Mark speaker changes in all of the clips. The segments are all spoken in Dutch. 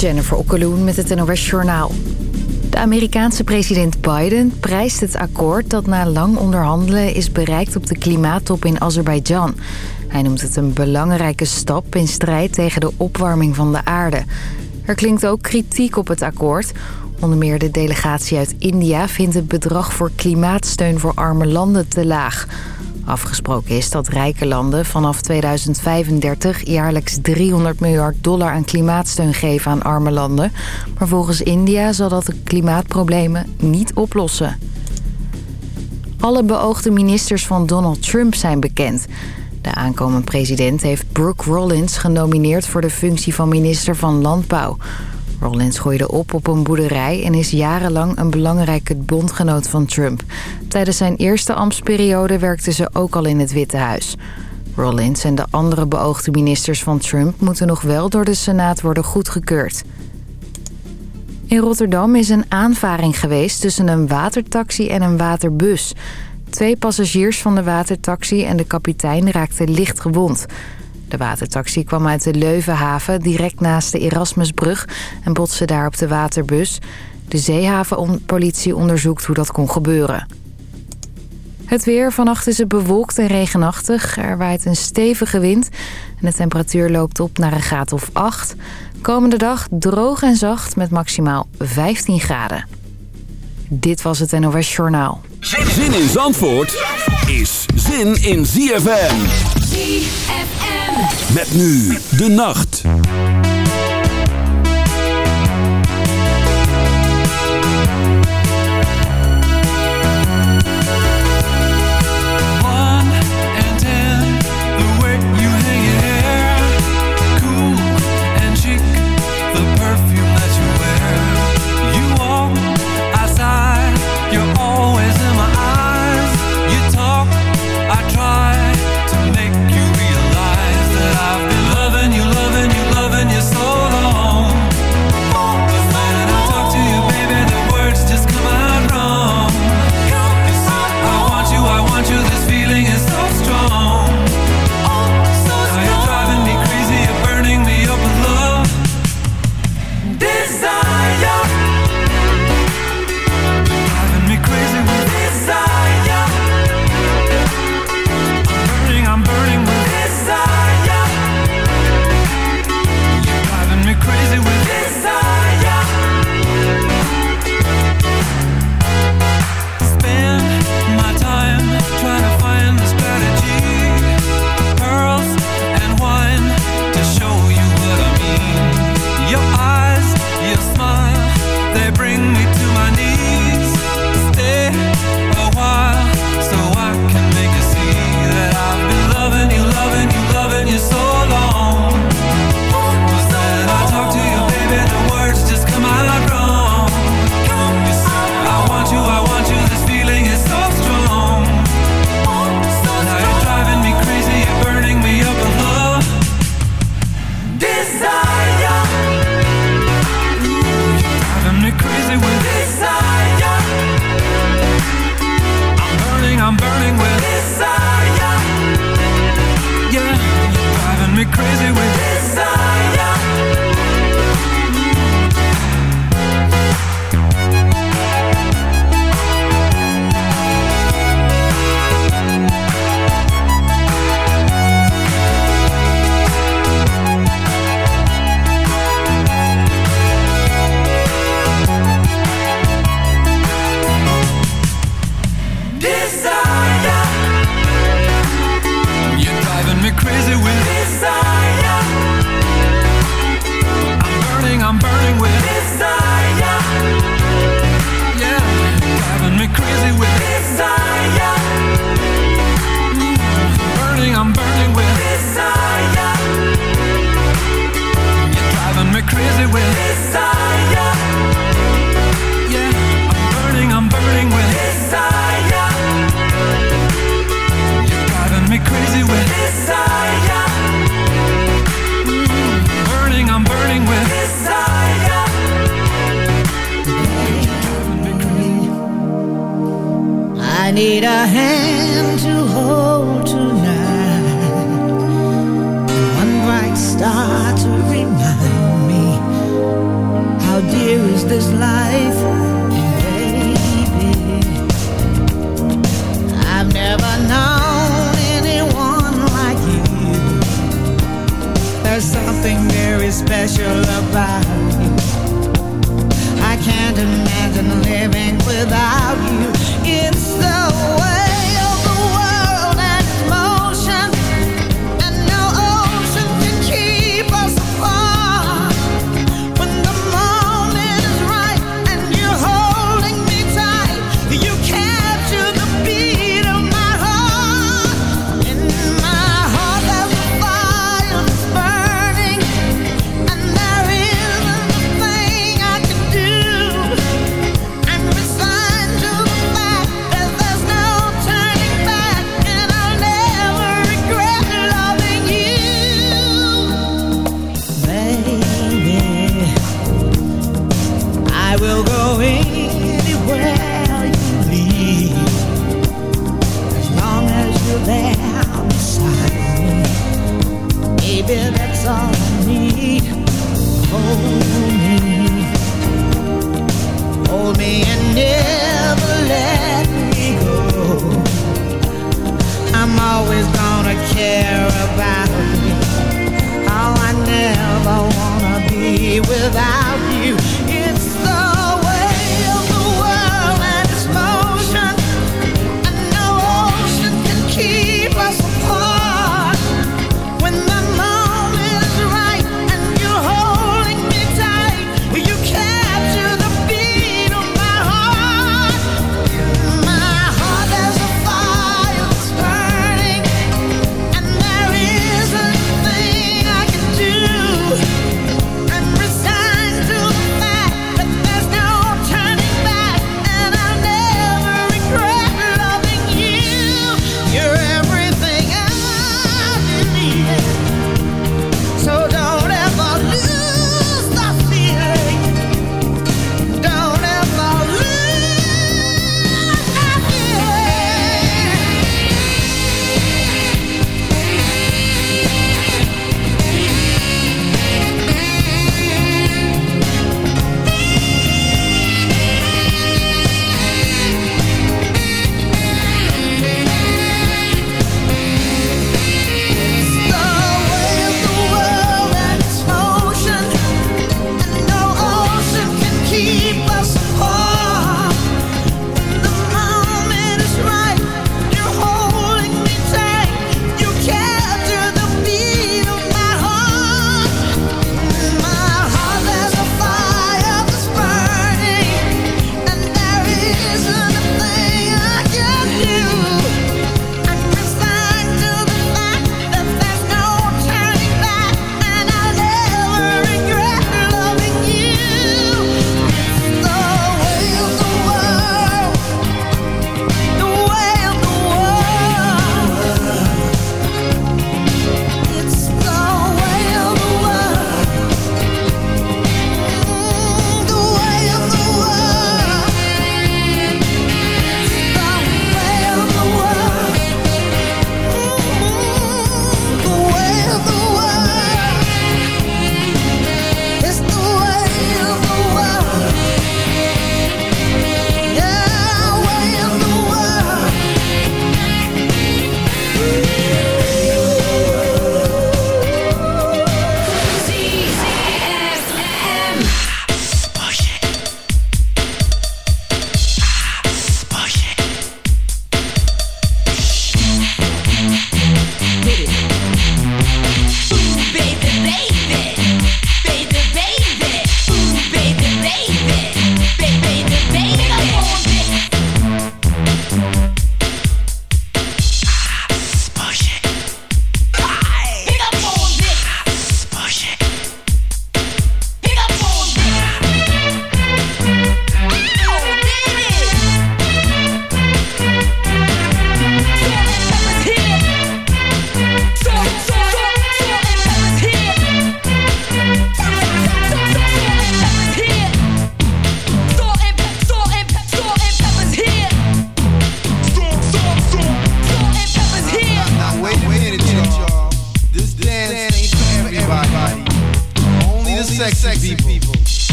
Speaker 1: Jennifer Okkeloen met het NOS Journaal. De Amerikaanse president Biden prijst het akkoord dat na lang onderhandelen is bereikt op de klimaattop in Azerbeidzjan. Hij noemt het een belangrijke stap in strijd tegen de opwarming van de aarde. Er klinkt ook kritiek op het akkoord. Onder meer de delegatie uit India vindt het bedrag voor klimaatsteun voor arme landen te laag. Afgesproken is dat rijke landen vanaf 2035 jaarlijks 300 miljard dollar aan klimaatsteun geven aan arme landen. Maar volgens India zal dat de klimaatproblemen niet oplossen. Alle beoogde ministers van Donald Trump zijn bekend. De aankomend president heeft Brooke Rollins genomineerd voor de functie van minister van Landbouw. Rollins groeide op op een boerderij en is jarenlang een belangrijke bondgenoot van Trump. Tijdens zijn eerste ambtsperiode werkte ze ook al in het Witte Huis. Rollins en de andere beoogde ministers van Trump moeten nog wel door de Senaat worden goedgekeurd. In Rotterdam is een aanvaring geweest tussen een watertaxi en een waterbus. Twee passagiers van de watertaxi en de kapitein raakten licht gewond. De watertaxi kwam uit de Leuvenhaven direct naast de Erasmusbrug en botste daar op de waterbus. De zeehavenpolitie onderzoekt hoe dat kon gebeuren. Het weer. Vannacht is het bewolkt en regenachtig. Er waait een stevige wind en de temperatuur loopt op naar een graad of 8. Komende dag droog en zacht met maximaal 15 graden. Dit was het NOS Journaal.
Speaker 2: Zin in Zandvoort is zin in ZFM. Met nu de nacht.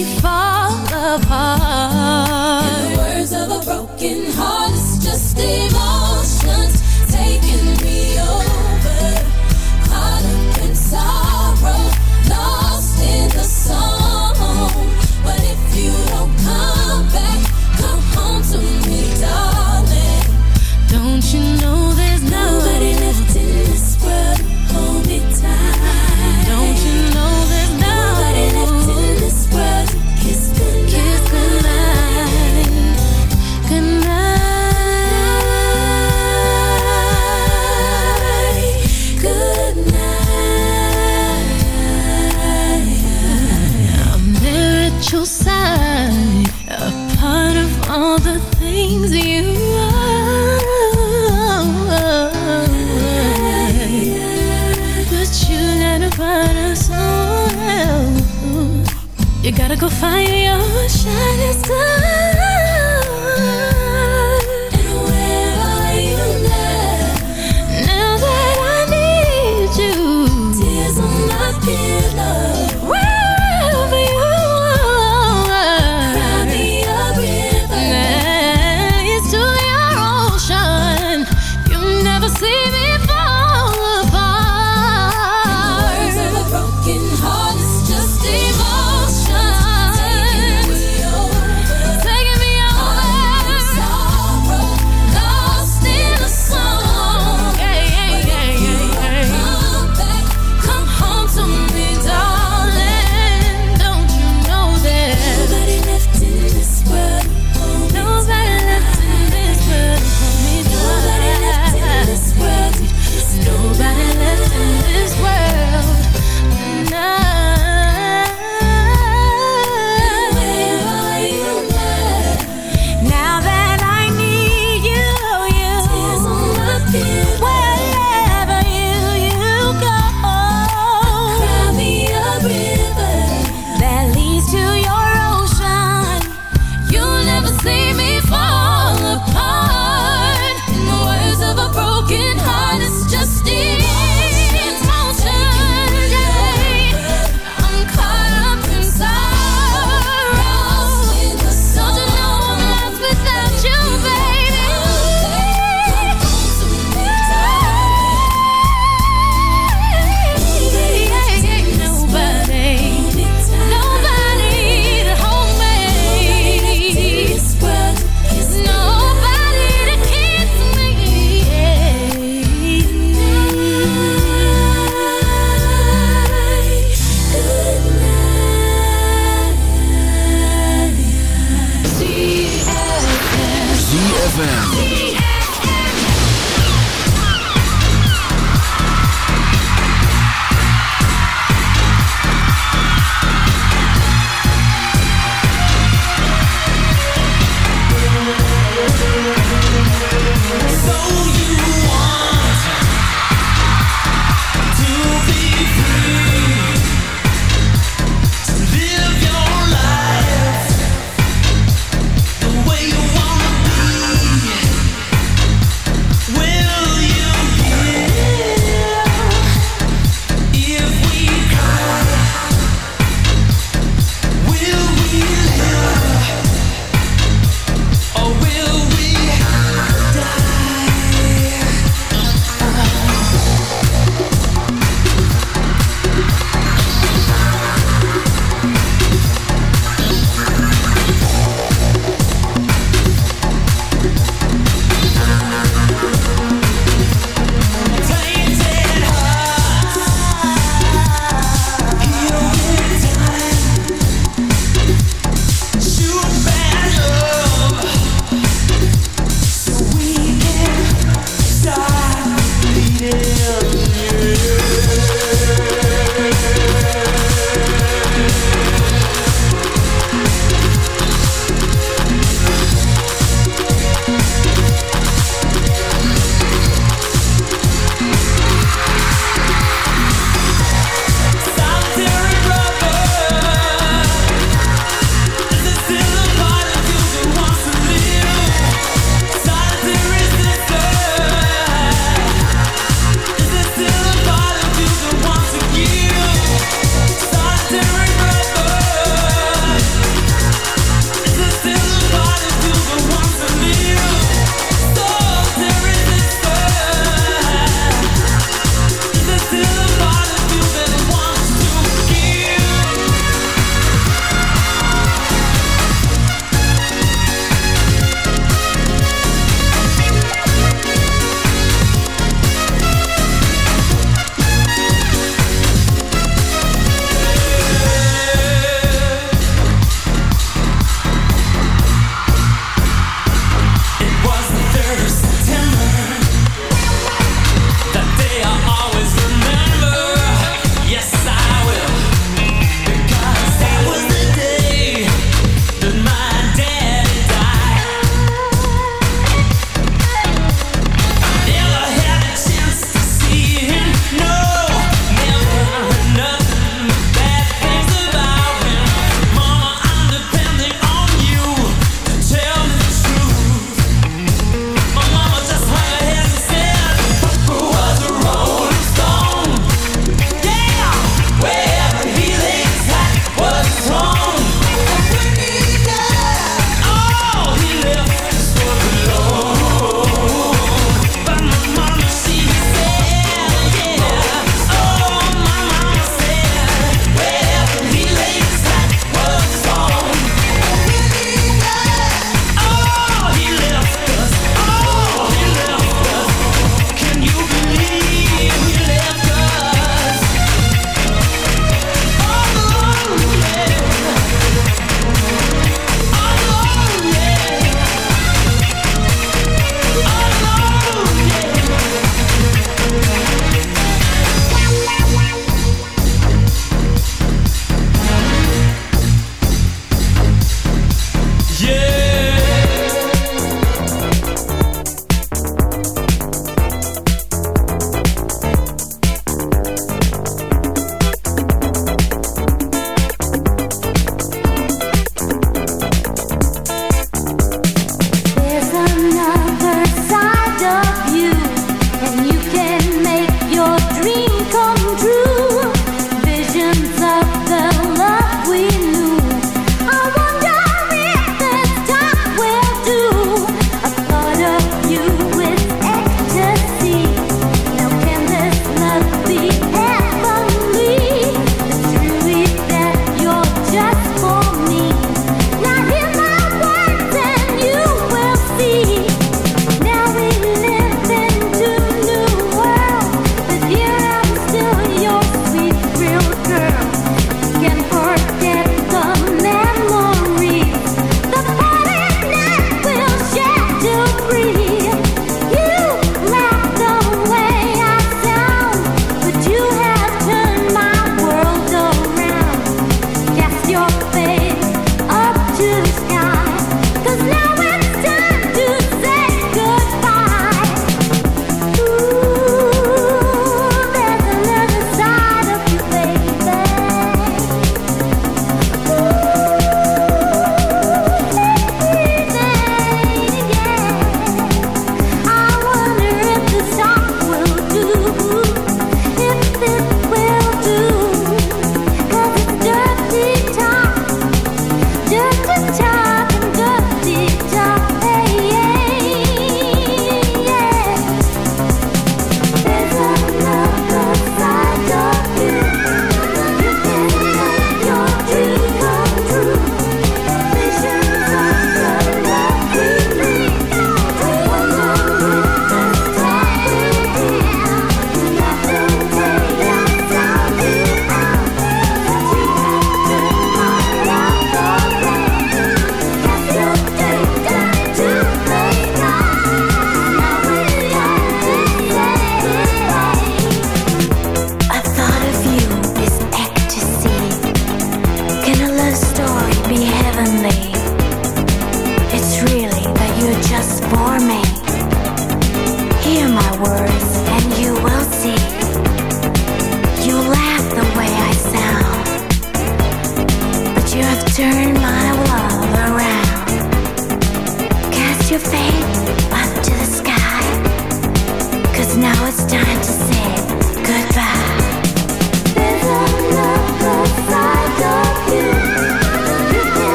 Speaker 3: be far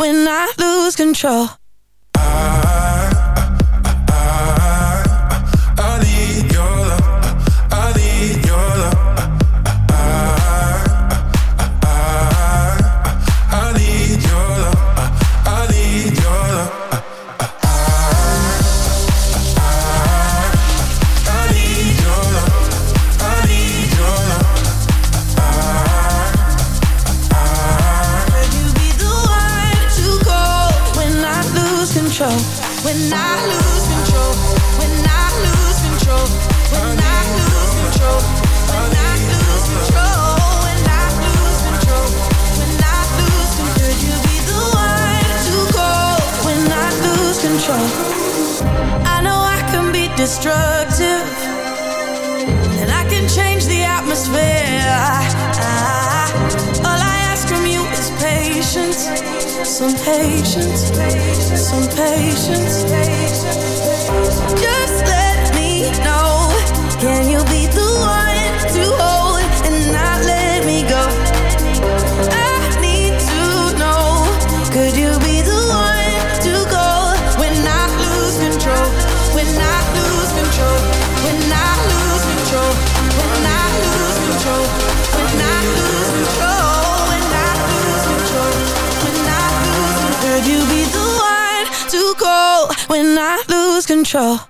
Speaker 3: when I
Speaker 4: lose control. I
Speaker 5: destructive. And I can change the atmosphere. I, I, All I ask from you is patience. Some patience. Some patience. Just let me know. Can you be the one? when I
Speaker 6: lose control.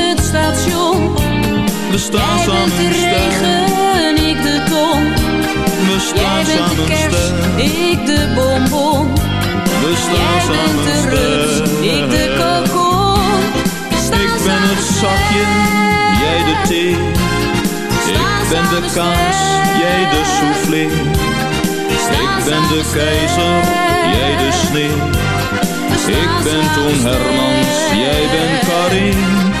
Speaker 7: Station.
Speaker 8: We staan
Speaker 7: Jij
Speaker 8: samen
Speaker 7: bent de regen, ik de ton.
Speaker 8: We staan
Speaker 7: Jij bent de kerst, ik de bonbon.
Speaker 8: We staan
Speaker 7: Jij
Speaker 8: samen
Speaker 7: bent de rust, ik de kokon.
Speaker 8: Ik ben het zakje, jij de thee. Ik ben de kaas, jij de soufflé. Ik ben de keizer, jij de sneeuw. Ik ben Toon Hermans, jij bent Karin.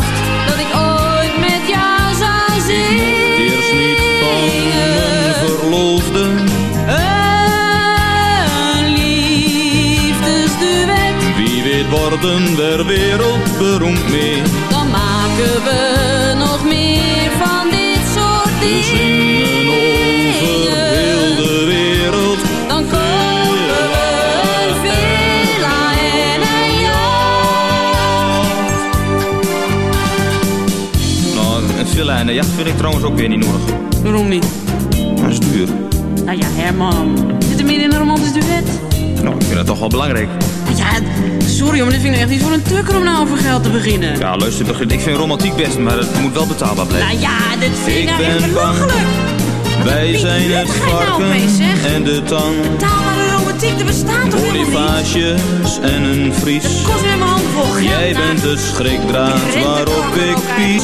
Speaker 8: worden we wereldberoemd mee.
Speaker 7: Dan maken we nog meer van dit soort
Speaker 8: We
Speaker 7: dingen.
Speaker 8: zingen over heel de wereld.
Speaker 7: Dan kopen we een villa en een jacht.
Speaker 8: Nou, een villa en een jacht vind ik trouwens ook weer niet nodig.
Speaker 7: Waarom niet?
Speaker 8: Dat is duur.
Speaker 7: Nou ja, Herman. Zit er meer in een romantisch duet?
Speaker 8: Nou, ik vind dat toch wel belangrijk.
Speaker 7: Ja, sorry, maar dit vind ik echt niet voor een tukker om nou over geld te beginnen.
Speaker 8: Ja, luister, begin- ik vind romantiek best, maar het moet wel betaalbaar blijven.
Speaker 7: Nou ja, dit vind ik,
Speaker 8: Ik
Speaker 7: nou echt belachelijk.
Speaker 8: Wij zijn het
Speaker 7: nou
Speaker 8: varken en de tang.
Speaker 7: Betaalbare romantiek, er bestaat toch?
Speaker 8: Bonifages en een vries.
Speaker 7: Kost weer mijn hand vol geld.
Speaker 8: Jij
Speaker 7: nou.
Speaker 8: bent de schrikdraad
Speaker 7: Ik
Speaker 8: waarop ik pies.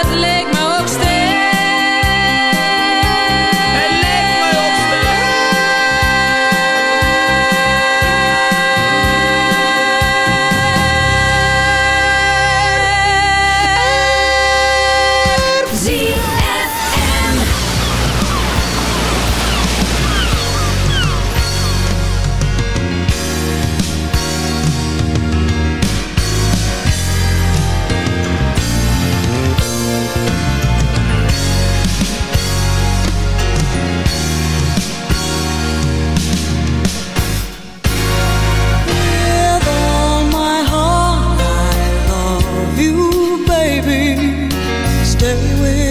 Speaker 3: Stay with